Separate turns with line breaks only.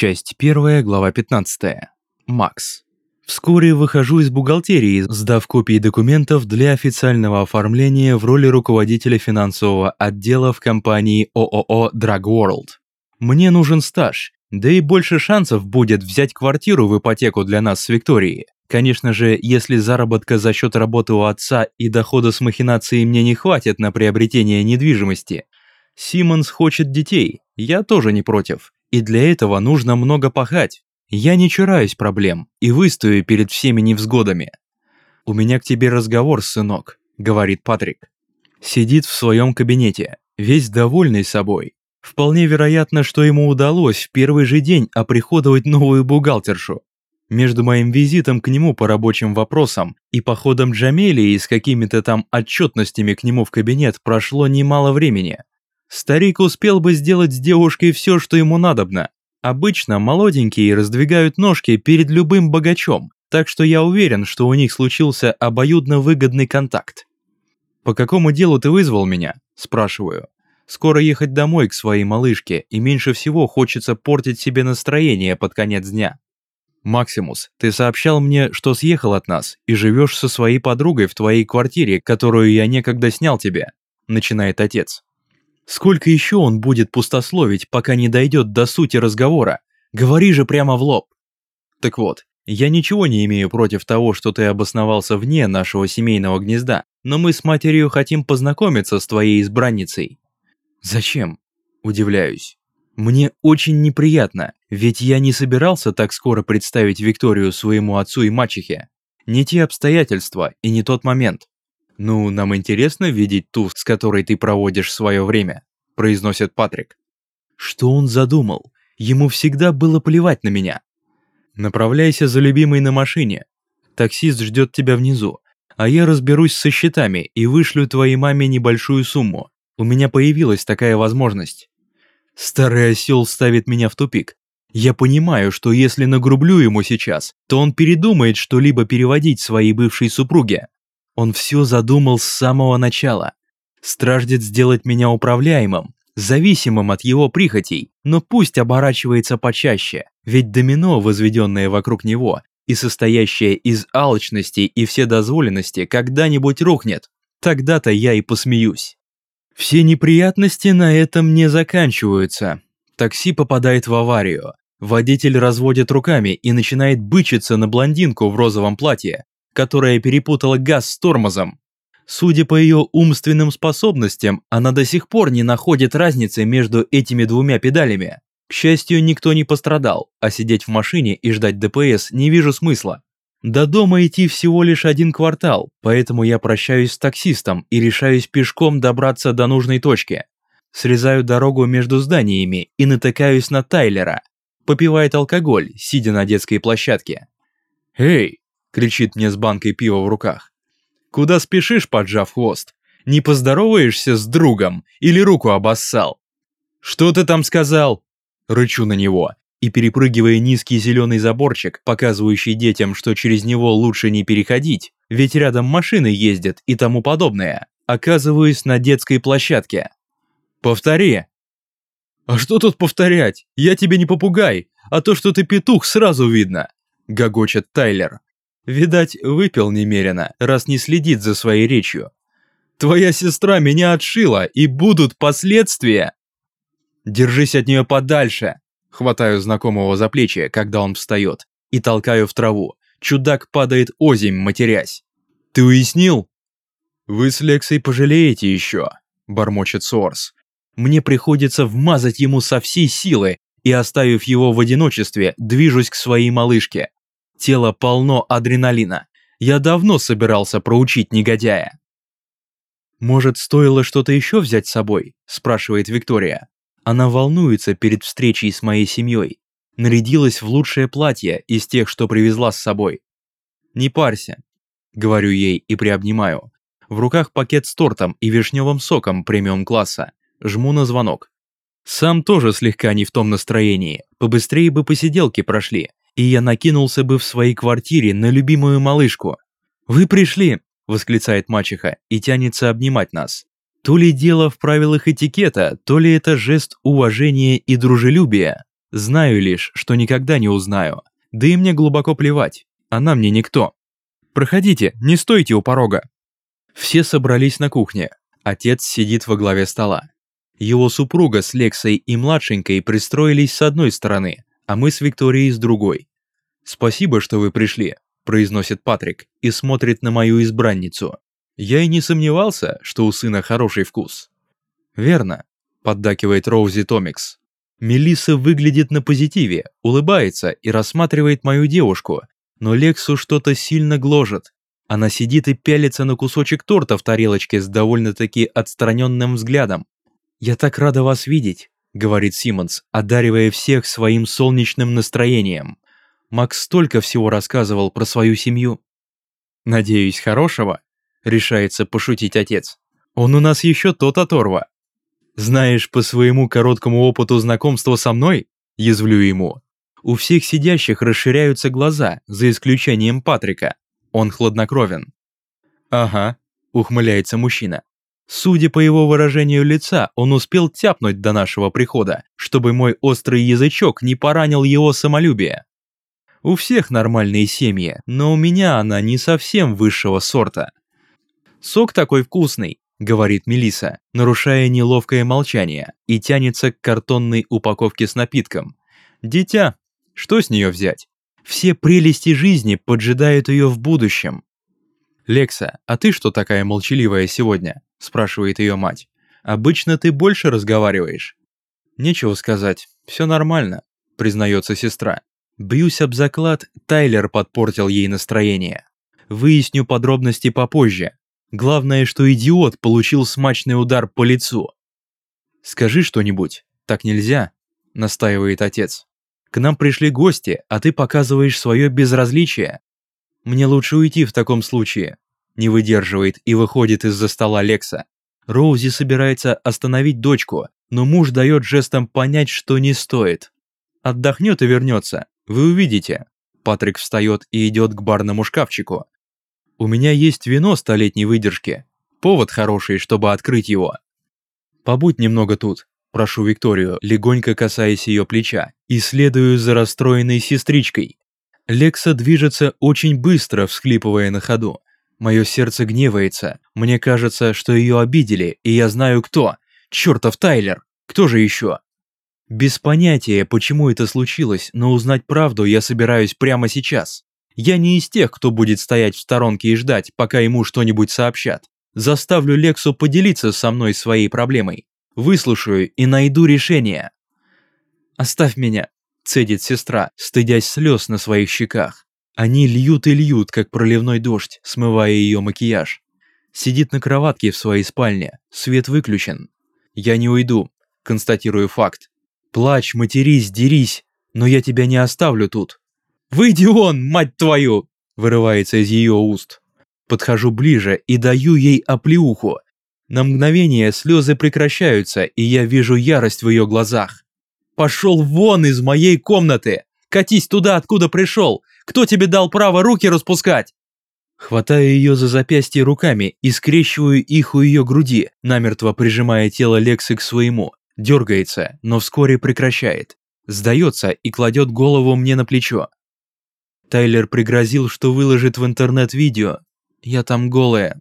Часть 1, глава 15. Макс. Вскоре выхожу из бухгалтерии, сдав копии документов для официального оформления в роли руководителя финансового отдела в компании ООО Drug World. Мне нужен стаж, да и больше шансов будет взять квартиру в ипотеку для нас с Викторией. Конечно же, если заработка за счет работы у отца и дохода с махинацией мне не хватит на приобретение недвижимости. Симмонс хочет детей, я тоже не против. И для этого нужно много пахать. Я не чураюсь проблем и выстою перед всеми невзгодами. «У меня к тебе разговор, сынок», — говорит Патрик. Сидит в своем кабинете, весь довольный собой. Вполне вероятно, что ему удалось в первый же день оприходовать новую бухгалтершу. Между моим визитом к нему по рабочим вопросам и походом Джамелии с какими-то там отчетностями к нему в кабинет прошло немало времени. Старик успел бы сделать с девушкой все, что ему надобно. Обычно молоденькие раздвигают ножки перед любым богачом, так что я уверен, что у них случился обоюдно выгодный контакт. «По какому делу ты вызвал меня?» – спрашиваю. Скоро ехать домой к своей малышке, и меньше всего хочется портить себе настроение под конец дня. «Максимус, ты сообщал мне, что съехал от нас и живешь со своей подругой в твоей квартире, которую я некогда снял тебе», – начинает отец. Сколько еще он будет пустословить, пока не дойдет до сути разговора? Говори же прямо в лоб. Так вот, я ничего не имею против того, что ты обосновался вне нашего семейного гнезда, но мы с матерью хотим познакомиться с твоей избранницей. Зачем? Удивляюсь. Мне очень неприятно, ведь я не собирался так скоро представить Викторию своему отцу и мачехе. Не те обстоятельства и не тот момент. «Ну, нам интересно видеть ту, с которой ты проводишь свое время», – произносит Патрик. Что он задумал? Ему всегда было плевать на меня. Направляйся за любимой на машине. Таксист ждет тебя внизу, а я разберусь со счетами и вышлю твоей маме небольшую сумму. У меня появилась такая возможность. Старый осел ставит меня в тупик. Я понимаю, что если нагрублю ему сейчас, то он передумает что-либо переводить своей бывшей супруге. Он все задумал с самого начала. Страждет сделать меня управляемым, зависимым от его прихотей, но пусть оборачивается почаще, ведь домино, возведенное вокруг него, и состоящее из алчности и вседозволенности, когда-нибудь рухнет. Тогда-то я и посмеюсь. Все неприятности на этом не заканчиваются. Такси попадает в аварию. Водитель разводит руками и начинает бычиться на блондинку в розовом платье, которая перепутала газ с тормозом. Судя по ее умственным способностям, она до сих пор не находит разницы между этими двумя педалями. К счастью, никто не пострадал, а сидеть в машине и ждать ДПС не вижу смысла. До дома идти всего лишь один квартал, поэтому я прощаюсь с таксистом и решаюсь пешком добраться до нужной точки. Срезаю дорогу между зданиями и натыкаюсь на Тайлера. Попивает алкоголь, сидя на детской площадке. «Эй, кричит мне с банкой пива в руках. «Куда спешишь, поджав хвост? Не поздороваешься с другом или руку обоссал?» «Что ты там сказал?» Рычу на него и, перепрыгивая низкий зеленый заборчик, показывающий детям, что через него лучше не переходить, ведь рядом машины ездят и тому подобное, оказываюсь на детской площадке. «Повтори!» «А что тут повторять? Я тебе не попугай, а то, что ты петух, сразу видно!» – гогочет Тайлер. Видать, выпил немерено, раз не следит за своей речью. Твоя сестра меня отшила, и будут последствия. Держись от нее подальше. Хватаю знакомого за плечи, когда он встает, и толкаю в траву. Чудак падает озимь, матерясь. Ты уяснил? Вы с Лексой пожалеете еще, бормочет Сорс. Мне приходится вмазать ему со всей силы, и оставив его в одиночестве, движусь к своей малышке. Тело полно адреналина. Я давно собирался проучить негодяя. «Может, стоило что-то еще взять с собой?» – спрашивает Виктория. Она волнуется перед встречей с моей семьей. Нарядилась в лучшее платье из тех, что привезла с собой. «Не парься», – говорю ей и приобнимаю. В руках пакет с тортом и вишневым соком премиум-класса. Жму на звонок. Сам тоже слегка не в том настроении. Побыстрее бы посиделки прошли и я накинулся бы в своей квартире на любимую малышку. «Вы пришли!» – восклицает мачеха и тянется обнимать нас. То ли дело в правилах этикета, то ли это жест уважения и дружелюбия. Знаю лишь, что никогда не узнаю. Да и мне глубоко плевать. Она мне никто. Проходите, не стойте у порога. Все собрались на кухне. Отец сидит во главе стола. Его супруга с Лексой и младшенькой пристроились с одной стороны, а мы с Викторией с другой. «Спасибо, что вы пришли», – произносит Патрик и смотрит на мою избранницу. Я и не сомневался, что у сына хороший вкус. «Верно», – поддакивает Роузи Томикс. Мелисса выглядит на позитиве, улыбается и рассматривает мою девушку, но Лексу что-то сильно гложет. Она сидит и пялится на кусочек торта в тарелочке с довольно-таки отстраненным взглядом. «Я так рада вас видеть», — говорит Симмонс, одаривая всех своим солнечным настроением. Макс столько всего рассказывал про свою семью. «Надеюсь, хорошего?» решается пошутить отец. Он у нас еще тот оторва. Знаешь, по своему короткому опыту знакомства со мной, язвлю ему, у всех сидящих расширяются глаза, за исключением Патрика. Он хладнокровен. Ага, ухмыляется мужчина. Судя по его выражению лица, он успел тяпнуть до нашего прихода, чтобы мой острый язычок не поранил его самолюбие. У всех нормальные семьи, но у меня она не совсем высшего сорта. «Сок такой вкусный», — говорит Мелиса, нарушая неловкое молчание и тянется к картонной упаковке с напитком. «Дитя, что с нее взять? Все прелести жизни поджидают ее в будущем». «Лекса, а ты что такая молчаливая сегодня?» – спрашивает ее мать. «Обычно ты больше разговариваешь». «Нечего сказать, все нормально», – признается сестра. Бьюсь об заклад, Тайлер подпортил ей настроение. Выясню подробности попозже, Главное, что идиот получил смачный удар по лицу. «Скажи что-нибудь, так нельзя», – настаивает отец. «К нам пришли гости, а ты показываешь свое безразличие. Мне лучше уйти в таком случае», – не выдерживает и выходит из-за стола Лекса. Роузи собирается остановить дочку, но муж дает жестом понять, что не стоит. Отдохнет и вернется, вы увидите. Патрик встает и идет к барному шкафчику, у меня есть вино столетней выдержки. Повод хороший, чтобы открыть его. Побудь немного тут, прошу Викторию, легонько касаясь ее плеча, и следую за расстроенной сестричкой. Лекса движется очень быстро, всхлипывая на ходу. Мое сердце гневается. Мне кажется, что ее обидели, и я знаю кто. Чертов Тайлер. Кто же еще? Без понятия, почему это случилось, но узнать правду я собираюсь прямо сейчас. Я не из тех, кто будет стоять в сторонке и ждать, пока ему что-нибудь сообщат. Заставлю Лексу поделиться со мной своей проблемой. Выслушаю и найду решение. «Оставь меня», – цедит сестра, стыдясь слез на своих щеках. Они льют и льют, как проливной дождь, смывая ее макияж. Сидит на кроватке в своей спальне, свет выключен. Я не уйду, констатирую факт. Плачь, матерись, дерись, но я тебя не оставлю тут. «Выйди он, мать твою!» – вырывается из ее уст. Подхожу ближе и даю ей оплеуху. На мгновение слезы прекращаются, и я вижу ярость в ее глазах. «Пошел вон из моей комнаты! Катись туда, откуда пришел! Кто тебе дал право руки распускать?» Хватаю ее за запястье руками и скрещиваю их у ее груди, намертво прижимая тело Лексы к своему. Дергается, но вскоре прекращает. Сдается и кладет голову мне на плечо. Тайлер пригрозил, что выложит в интернет видео. Я там голая.